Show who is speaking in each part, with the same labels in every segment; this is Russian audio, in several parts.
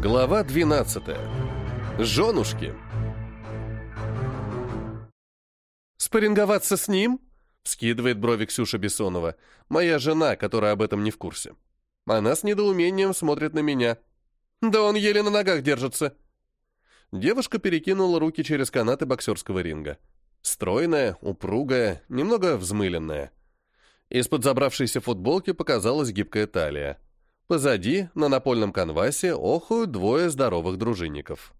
Speaker 1: Глава 12. Женушки. «Спарринговаться с ним?» — скидывает брови Ксюша Бессонова. «Моя жена, которая об этом не в курсе. Она с недоумением смотрит на меня. Да он еле на ногах держится». Девушка перекинула руки через канаты боксерского ринга. Стройная, упругая, немного взмыленная. Из-под забравшейся футболки показалась гибкая талия. Позади, на напольном канвасе, охуют двое здоровых дружинников.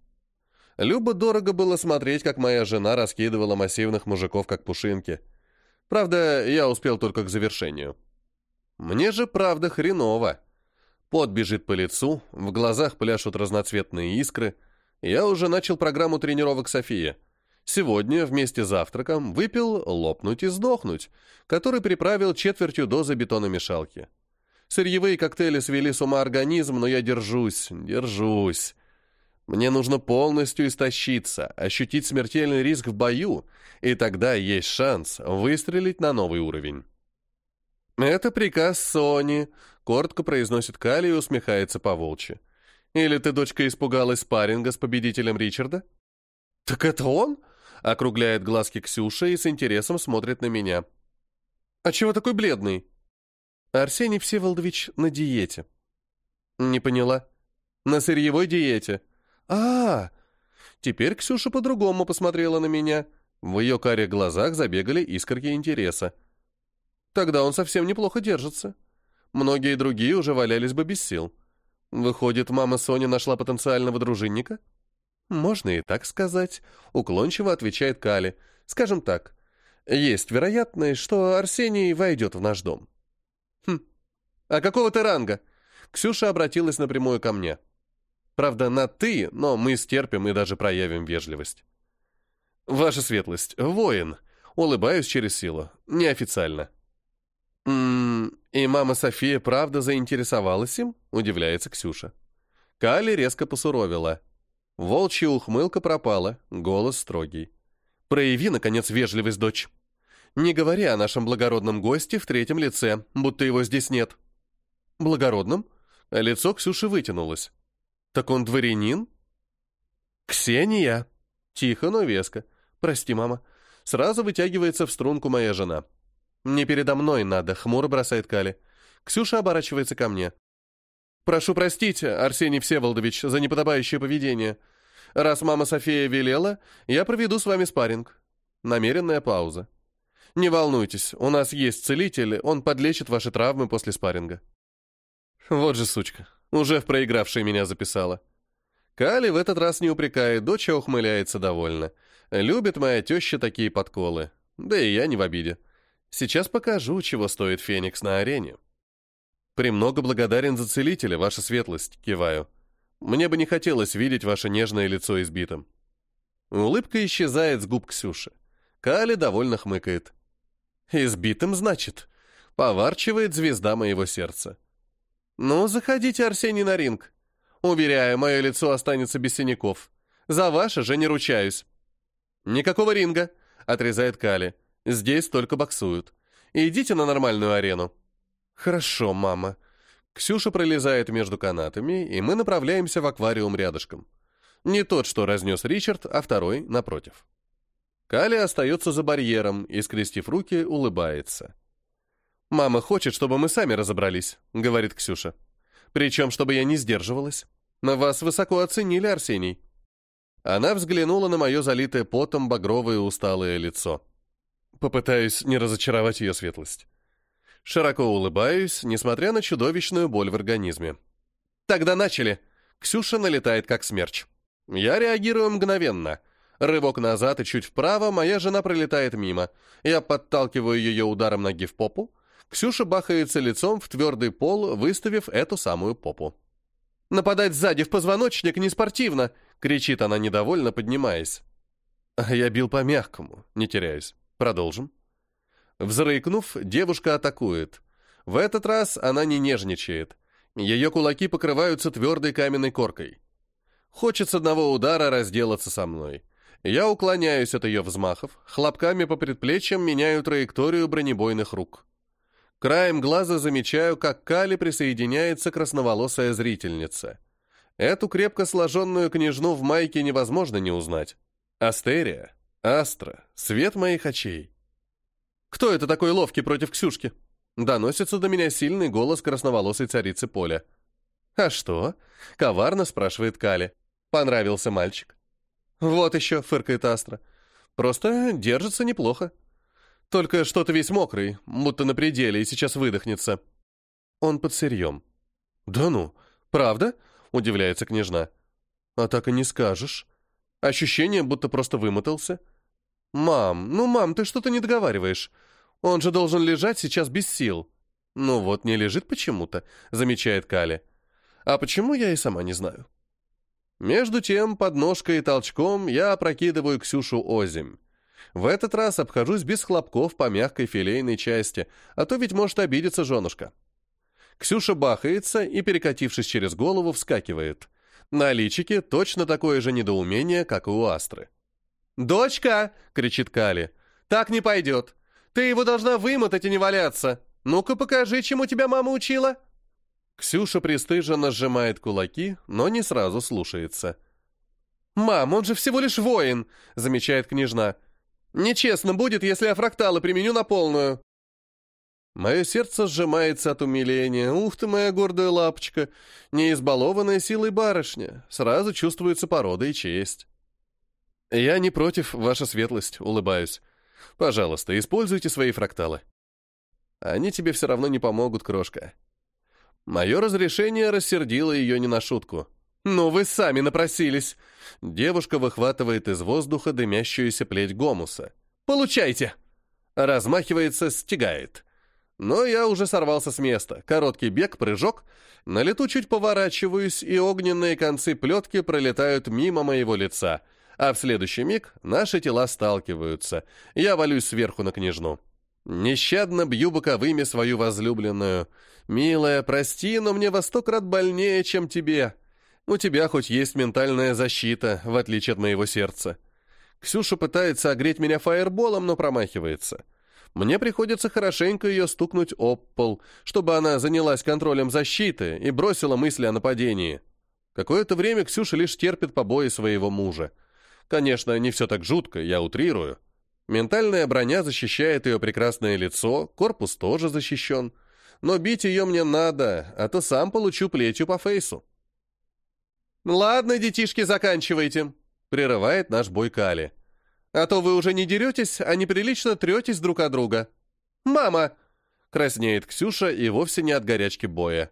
Speaker 1: Любо дорого было смотреть, как моя жена раскидывала массивных мужиков, как пушинки. Правда, я успел только к завершению. Мне же, правда, хреново. Пот бежит по лицу, в глазах пляшут разноцветные искры. Я уже начал программу тренировок София. Сегодня вместе с завтраком выпил «лопнуть и сдохнуть», который приправил четвертью дозы бетономешалки. Сырьевые коктейли свели с ума организм, но я держусь, держусь. Мне нужно полностью истощиться, ощутить смертельный риск в бою, и тогда есть шанс выстрелить на новый уровень. «Это приказ Сони», — коротко произносит Кали и усмехается по-волчьи. «Или ты, дочка, испугалась спарринга с победителем Ричарда?» «Так это он?» — округляет глазки Ксюша и с интересом смотрит на меня. «А чего такой бледный?» Арсений Всеволодович на диете. Не поняла. На сырьевой диете. А, -а, -а. Теперь Ксюша по-другому посмотрела на меня. В ее карих глазах забегали искорки интереса. Тогда он совсем неплохо держится. Многие другие уже валялись бы без сил. Выходит, мама Соня нашла потенциального дружинника? Можно и так сказать, уклончиво отвечает Кали. Скажем так, есть вероятность, что Арсений войдет в наш дом. «Хм, а какого ты ранга?» Ксюша обратилась напрямую ко мне. Правда, на «ты», но мы стерпим и даже проявим вежливость. «Ваша светлость, воин». Улыбаюсь через силу. Неофициально. «М -м, «И мама София правда заинтересовалась им?» Удивляется Ксюша. Кали резко посуровила. Волчья ухмылка пропала, голос строгий. «Прояви, наконец, вежливость, дочь». Не говори о нашем благородном госте в третьем лице, будто его здесь нет. Благородном? лицо Ксюши вытянулось. Так он дворянин? Ксения. Тихо, но веско. Прости, мама. Сразу вытягивается в струнку моя жена. Не передо мной надо, хмуро бросает Кали. Ксюша оборачивается ко мне. «Прошу простить, Арсений Всеволодович, за неподобающее поведение. Раз мама София велела, я проведу с вами спарринг». Намеренная пауза. Не волнуйтесь, у нас есть целитель, он подлечит ваши травмы после спарринга. Вот же сучка, уже в проигравшей меня записала. Кали в этот раз не упрекает, дочь ухмыляется довольно. Любит моя теща такие подколы. Да и я не в обиде. Сейчас покажу, чего стоит Феникс на арене. «Премного благодарен за целителя, ваша светлость», — киваю. «Мне бы не хотелось видеть ваше нежное лицо избитым». Улыбка исчезает с губ Ксюши. Кали довольно хмыкает. «Избитым, значит?» — поварчивает звезда моего сердца. «Ну, заходите, Арсений, на ринг. Уверяю, мое лицо останется без синяков. За ваше же не ручаюсь». «Никакого ринга», — отрезает Кали. «Здесь только боксуют. Идите на нормальную арену». «Хорошо, мама». Ксюша пролезает между канатами, и мы направляемся в аквариум рядышком. Не тот, что разнес Ричард, а второй напротив. Кали остается за барьером и, скрестив руки, улыбается. «Мама хочет, чтобы мы сами разобрались», — говорит Ксюша. «Причем, чтобы я не сдерживалась. На вас высоко оценили, Арсений». Она взглянула на мое залитое потом багровое усталое лицо. Попытаюсь не разочаровать ее светлость. Широко улыбаюсь, несмотря на чудовищную боль в организме. «Тогда начали!» Ксюша налетает как смерч. Я реагирую мгновенно — Рывок назад и чуть вправо, моя жена пролетает мимо. Я подталкиваю ее ударом ноги в попу. Ксюша бахается лицом в твердый пол, выставив эту самую попу. «Нападать сзади в позвоночник не спортивно!» — кричит она недовольно, поднимаясь. Я бил по-мягкому, не теряюсь. Продолжим. Взрыкнув, девушка атакует. В этот раз она не нежничает. Ее кулаки покрываются твердой каменной коркой. Хочет с одного удара разделаться со мной. Я уклоняюсь от ее взмахов, хлопками по предплечьям меняю траекторию бронебойных рук. Краем глаза замечаю, как Кали присоединяется красноволосая зрительница. Эту крепко сложенную княжну в майке невозможно не узнать. Астерия, Астра, свет моих очей. «Кто это такой ловкий против Ксюшки?» Доносится до меня сильный голос красноволосой царицы поля. «А что?» — коварно спрашивает Кали. «Понравился мальчик?» «Вот еще», — фыркает Астра. «Просто держится неплохо. Только что-то весь мокрый, будто на пределе, и сейчас выдохнется». Он под сырьем. «Да ну, правда?» — удивляется княжна. «А так и не скажешь. Ощущение, будто просто вымотался». «Мам, ну, мам, ты что-то не договариваешь. Он же должен лежать сейчас без сил». «Ну вот, не лежит почему-то», — замечает Кали. А почему, я и сама не знаю. Между тем, подножкой и толчком я опрокидываю Ксюшу озимь. В этот раз обхожусь без хлопков по мягкой филейной части, а то ведь может обидеться женушка. Ксюша бахается и, перекатившись через голову, вскакивает. На личике точно такое же недоумение, как и у Астры. «Дочка!» — кричит Кали. «Так не пойдет. Ты его должна вымотать и не валяться. Ну-ка покажи, чему тебя мама учила!» Ксюша пристыженно сжимает кулаки, но не сразу слушается. «Мам, он же всего лишь воин!» — замечает княжна. «Нечестно будет, если я фракталы применю на полную!» Мое сердце сжимается от умиления. Ух ты, моя гордая лапочка! Не избалованная силой барышня. Сразу чувствуется порода и честь. Я не против, ваша светлость, улыбаюсь. Пожалуйста, используйте свои фракталы. Они тебе все равно не помогут, крошка. Мое разрешение рассердило ее не на шутку. «Ну вы сами напросились!» Девушка выхватывает из воздуха дымящуюся плеть гомуса. «Получайте!» Размахивается, стегает. Но я уже сорвался с места. Короткий бег, прыжок. На лету чуть поворачиваюсь, и огненные концы плетки пролетают мимо моего лица. А в следующий миг наши тела сталкиваются. Я валюсь сверху на княжну. Нещадно бью боковыми свою возлюбленную. «Милая, прости, но мне во сто крат больнее, чем тебе. У тебя хоть есть ментальная защита, в отличие от моего сердца». Ксюша пытается огреть меня фаерболом, но промахивается. Мне приходится хорошенько ее стукнуть об пол, чтобы она занялась контролем защиты и бросила мысли о нападении. Какое-то время Ксюша лишь терпит побои своего мужа. Конечно, не все так жутко, я утрирую. Ментальная броня защищает ее прекрасное лицо, корпус тоже защищен. Но бить ее мне надо, а то сам получу плетью по фейсу. «Ладно, детишки, заканчивайте», — прерывает наш бой Кали. «А то вы уже не деретесь, а неприлично третесь друг от друга». «Мама!» — краснеет Ксюша и вовсе не от горячки боя.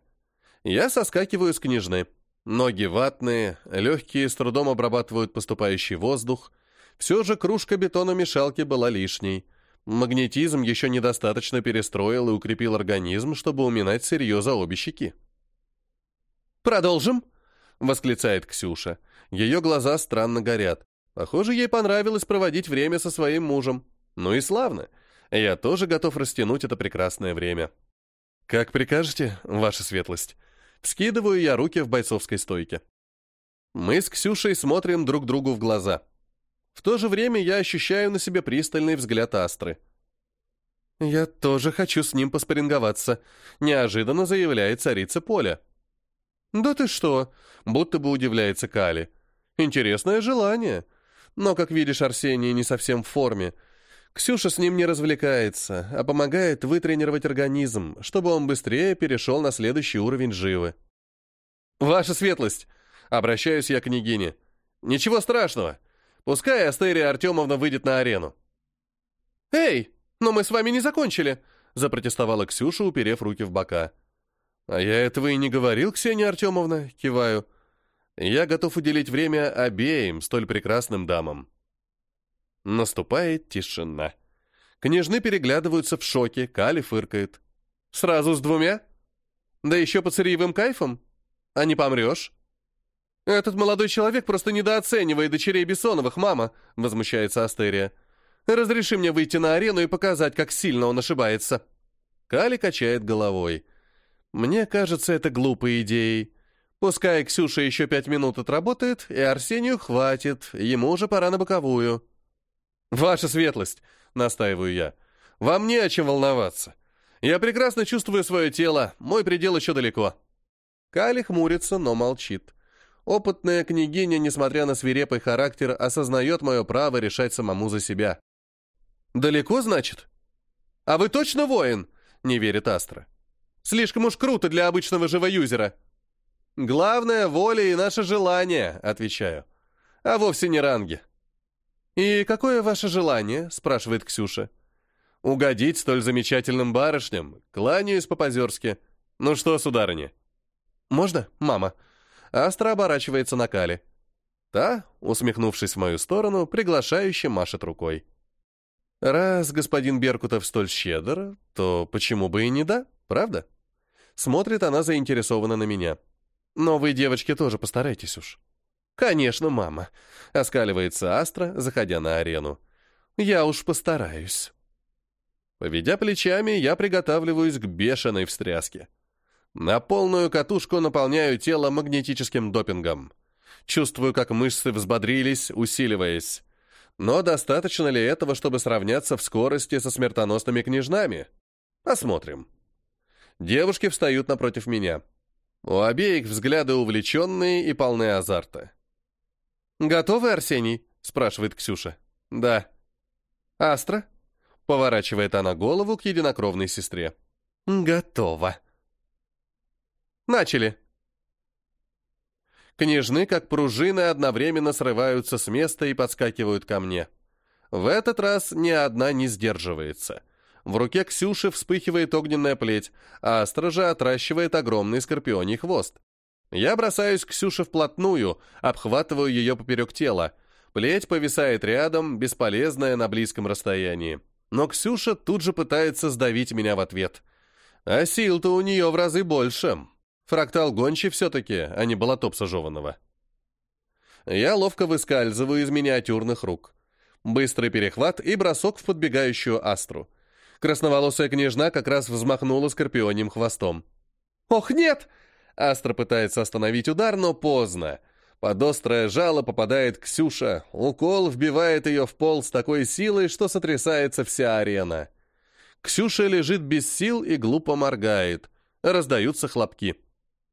Speaker 1: Я соскакиваю с княжны. Ноги ватные, легкие с трудом обрабатывают поступающий воздух — все же кружка бетономешалки была лишней. Магнетизм еще недостаточно перестроил и укрепил организм, чтобы уминать сырье за обе щеки. «Продолжим?» — восклицает Ксюша. Ее глаза странно горят. Похоже, ей понравилось проводить время со своим мужем. Ну и славно. Я тоже готов растянуть это прекрасное время. «Как прикажете, ваша светлость?» Скидываю я руки в бойцовской стойке. Мы с Ксюшей смотрим друг другу в глаза. В то же время я ощущаю на себе пристальный взгляд Астры. «Я тоже хочу с ним поспоринговаться», — неожиданно заявляет царица Поля. «Да ты что?» — будто бы удивляется Кали. «Интересное желание. Но, как видишь, Арсений не совсем в форме. Ксюша с ним не развлекается, а помогает вытренировать организм, чтобы он быстрее перешел на следующий уровень живы». «Ваша светлость!» — обращаюсь я к княгине. «Ничего страшного. Пускай Астерия Артемовна выйдет на арену. «Эй, но мы с вами не закончили!» — запротестовала Ксюша, уперев руки в бока. «А я этого и не говорил, Ксения Артемовна», — киваю. «Я готов уделить время обеим столь прекрасным дамам». Наступает тишина. Княжны переглядываются в шоке, Кали фыркает. «Сразу с двумя? Да еще под сырьевым кайфом? А не помрешь?» «Этот молодой человек просто недооценивает дочерей Бессоновых, мама», — возмущается Астерия. «Разреши мне выйти на арену и показать, как сильно он ошибается». Кали качает головой. «Мне кажется, это глупой идеей. Пускай Ксюша еще пять минут отработает, и Арсению хватит, ему уже пора на боковую». «Ваша светлость», — настаиваю я, — «вам не о чем волноваться. Я прекрасно чувствую свое тело, мой предел еще далеко». Кали хмурится, но молчит. Опытная княгиня, несмотря на свирепый характер, осознает мое право решать самому за себя. «Далеко, значит?» «А вы точно воин?» — не верит Астра. «Слишком уж круто для обычного живоюзера». «Главное — воля и наше желание», — отвечаю. «А вовсе не ранги». «И какое ваше желание?» — спрашивает Ксюша. «Угодить столь замечательным барышням. Кланяюсь по-позерски. Ну что, сударыня?» «Можно, мама?» Астра оборачивается на Кали. Та, усмехнувшись в мою сторону, приглашающе машет рукой. Раз господин Беркутов столь щедр, то почему бы и не да, правда? Смотрит она заинтересованно на меня. Но вы, девочки, тоже постарайтесь уж. Конечно, мама. Оскаливается Астра, заходя на арену. Я уж постараюсь. Поведя плечами, я приготавливаюсь к бешеной встряске. На полную катушку наполняю тело магнетическим допингом. Чувствую, как мышцы взбодрились, усиливаясь. Но достаточно ли этого, чтобы сравняться в скорости со смертоносными княжнами? Посмотрим. Девушки встают напротив меня. У обеих взгляды увлеченные и полны азарта. «Готовы, Арсений?» — спрашивает Ксюша. «Да». «Астра?» — поворачивает она голову к единокровной сестре. «Готово». «Начали!» Княжны, как пружины, одновременно срываются с места и подскакивают ко мне. В этот раз ни одна не сдерживается. В руке Ксюши вспыхивает огненная плеть, а стража отращивает огромный скорпионий хвост. Я бросаюсь к Ксюше вплотную, обхватываю ее поперек тела. Плеть повисает рядом, бесполезная на близком расстоянии. Но Ксюша тут же пытается сдавить меня в ответ. А сил-то у нее в разы больше. Фрактал гончий все-таки, а не болотопса жеванного. Я ловко выскальзываю из миниатюрных рук. Быстрый перехват и бросок в подбегающую астру. Красноволосая княжна как раз взмахнула скорпионим хвостом. «Ох, нет!» Астра пытается остановить удар, но поздно. Под острое жало попадает Ксюша. Укол вбивает ее в пол с такой силой, что сотрясается вся арена. Ксюша лежит без сил и глупо моргает. Раздаются хлопки.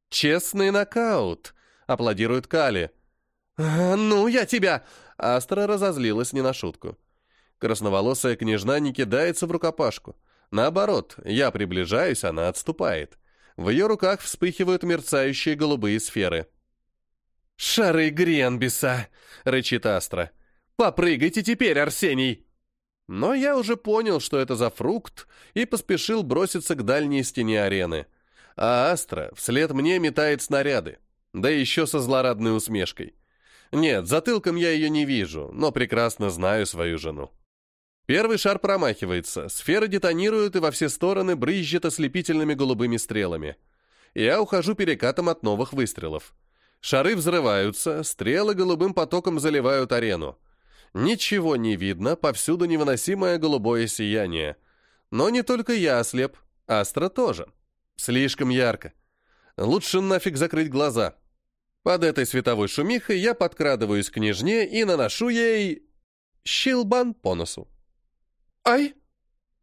Speaker 1: «Честный нокаут!» — аплодирует Кали. «А, «Ну, я тебя!» Астра разозлилась не на шутку. Красноволосая княжна не кидается в рукопашку. Наоборот, я приближаюсь, она отступает. В ее руках вспыхивают мерцающие голубые сферы. «Шары Гренбиса!» — рычит Астра. «Попрыгайте теперь, Арсений!» Но я уже понял, что это за фрукт, и поспешил броситься к дальней стене арены — а Астра вслед мне метает снаряды, да еще со злорадной усмешкой. Нет, затылком я ее не вижу, но прекрасно знаю свою жену. Первый шар промахивается, сфера детонирует и во все стороны брызжет ослепительными голубыми стрелами. Я ухожу перекатом от новых выстрелов. Шары взрываются, стрелы голубым потоком заливают арену. Ничего не видно, повсюду невыносимое голубое сияние. Но не только я ослеп, Астра тоже. Слишком ярко. Лучше нафиг закрыть глаза. Под этой световой шумихой я подкрадываюсь к княжне и наношу ей... щелбан по носу. «Ай!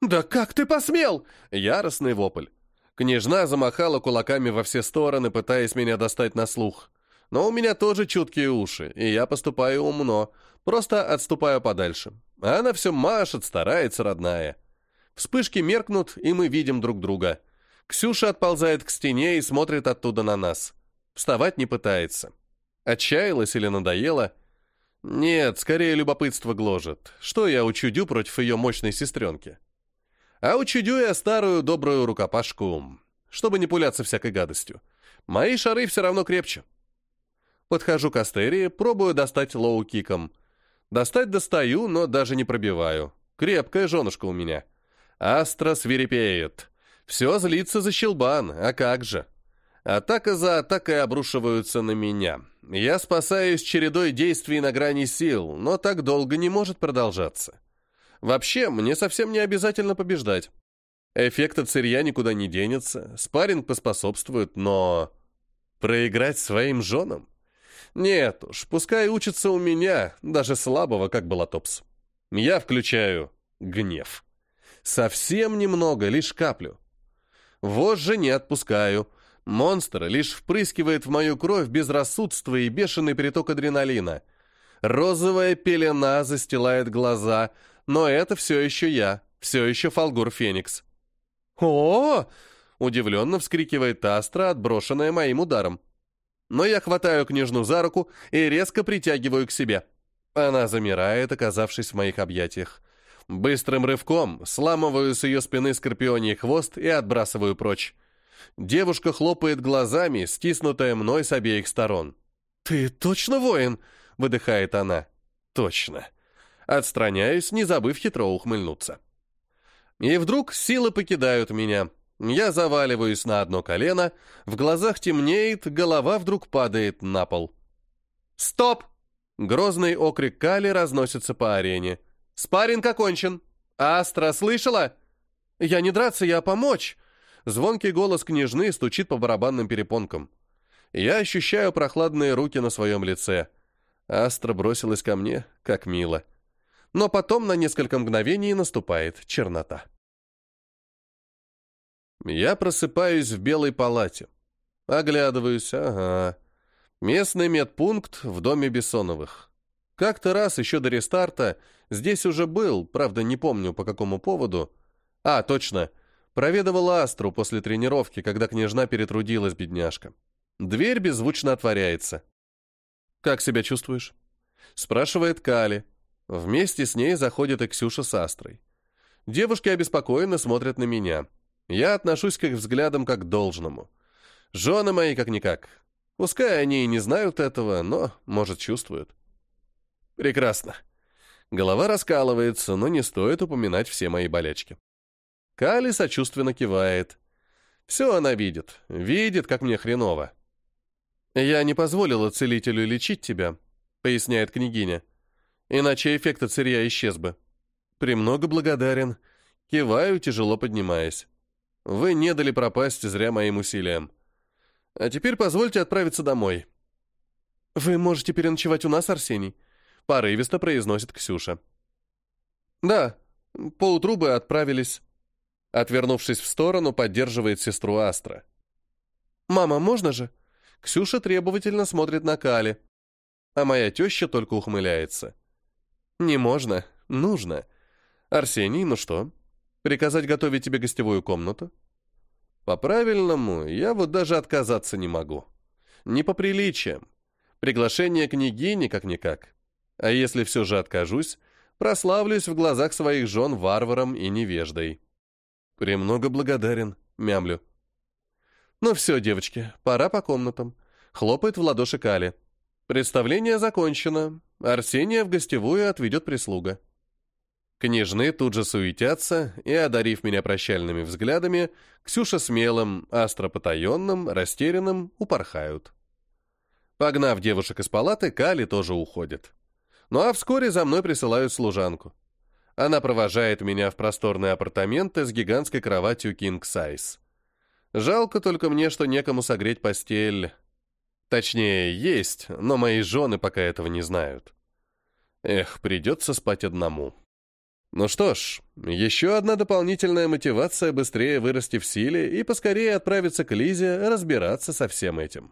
Speaker 1: Да как ты посмел?» Яростный вопль. Княжна замахала кулаками во все стороны, пытаясь меня достать на слух. Но у меня тоже чуткие уши, и я поступаю умно, просто отступаю подальше. А она все машет, старается, родная. Вспышки меркнут, и мы видим друг друга. Ксюша отползает к стене и смотрит оттуда на нас. Вставать не пытается. Отчаялась или надоела? Нет, скорее любопытство гложет. Что я учудю против ее мощной сестренки? А учудю я старую добрую рукопашку, чтобы не пуляться всякой гадостью. Мои шары все равно крепче. Подхожу к Астерии, пробую достать лоу-киком. Достать достаю, но даже не пробиваю. Крепкая женушка у меня. Астра свирепеет. Все злится за щелбан, а как же? Атака за атакой обрушиваются на меня. Я спасаюсь чередой действий на грани сил, но так долго не может продолжаться. Вообще, мне совсем не обязательно побеждать. Эффект от сырья никуда не денется, спарринг поспособствует, но... Проиграть своим женам? Нет уж, пускай учатся у меня, даже слабого, как Балатопс. Я включаю гнев. Совсем немного, лишь каплю. Вожжи не отпускаю. Монстр лишь впрыскивает в мою кровь безрассудство и бешеный приток адреналина. Розовая пелена застилает глаза, но это все еще я, все еще Фалгур Феникс. о, -о, удивленно вскрикивает Астра, отброшенная моим ударом. Но я хватаю княжну за руку и резко притягиваю к себе. Она замирает, оказавшись в моих объятиях. Быстрым рывком сламываю с ее спины скорпионий хвост и отбрасываю прочь. Девушка хлопает глазами, стиснутая мной с обеих сторон. «Ты точно воин?» — выдыхает она. «Точно». Отстраняюсь, не забыв хитро ухмыльнуться. И вдруг силы покидают меня. Я заваливаюсь на одно колено, в глазах темнеет, голова вдруг падает на пол. «Стоп!» Грозный окрик Кали разносится по арене. «Спарринг окончен! Астра, слышала?» «Я не драться, я помочь!» Звонкий голос княжны стучит по барабанным перепонкам. Я ощущаю прохладные руки на своем лице. Астра бросилась ко мне, как мило. Но потом на несколько мгновений наступает чернота. Я просыпаюсь в белой палате. Оглядываюсь, ага. Местный медпункт в доме Бессоновых. Как-то раз еще до рестарта здесь уже был, правда, не помню по какому поводу. А, точно, проведывал Астру после тренировки, когда княжна перетрудилась, бедняжка. Дверь беззвучно отворяется. «Как себя чувствуешь?» Спрашивает Кали. Вместе с ней заходит и Ксюша с Астрой. Девушки обеспокоенно смотрят на меня. Я отношусь к их взглядам как к должному. Жены мои как-никак. Пускай они и не знают этого, но, может, чувствуют. Прекрасно. Голова раскалывается, но не стоит упоминать все мои болячки. Кали сочувственно кивает. Все она видит. Видит, как мне хреново. «Я не позволила целителю лечить тебя», — поясняет княгиня. «Иначе эффект от сырья исчез бы». «Премного благодарен». Киваю, тяжело поднимаясь. Вы не дали пропасть зря моим усилиям. А теперь позвольте отправиться домой. Вы можете переночевать у нас, Арсений, порывисто произносит Ксюша. Да, поутру бы отправились. Отвернувшись в сторону, поддерживает сестру Астра. «Мама, можно же?» Ксюша требовательно смотрит на Кали, а моя теща только ухмыляется. «Не можно, нужно. Арсений, ну что, Приказать готовить тебе гостевую комнату? По-правильному, я вот даже отказаться не могу. Не по приличиям. Приглашение княгини как-никак. А если все же откажусь, прославлюсь в глазах своих жен варваром и невеждой. Премного благодарен, мямлю. Ну все, девочки, пора по комнатам. Хлопает в ладоши Кали. Представление закончено. Арсения в гостевую отведет прислуга. Княжны тут же суетятся, и, одарив меня прощальными взглядами, Ксюша смелым, Астра потаенным, растерянным упорхают. Погнав девушек из палаты, Кали тоже уходит. Ну а вскоре за мной присылают служанку. Она провожает меня в просторные апартаменты с гигантской кроватью King Size. Жалко только мне, что некому согреть постель. Точнее, есть, но мои жены пока этого не знают. Эх, придется спать одному. Ну что ж, еще одна дополнительная мотивация быстрее вырасти в силе и поскорее отправиться к Лизе разбираться со всем этим.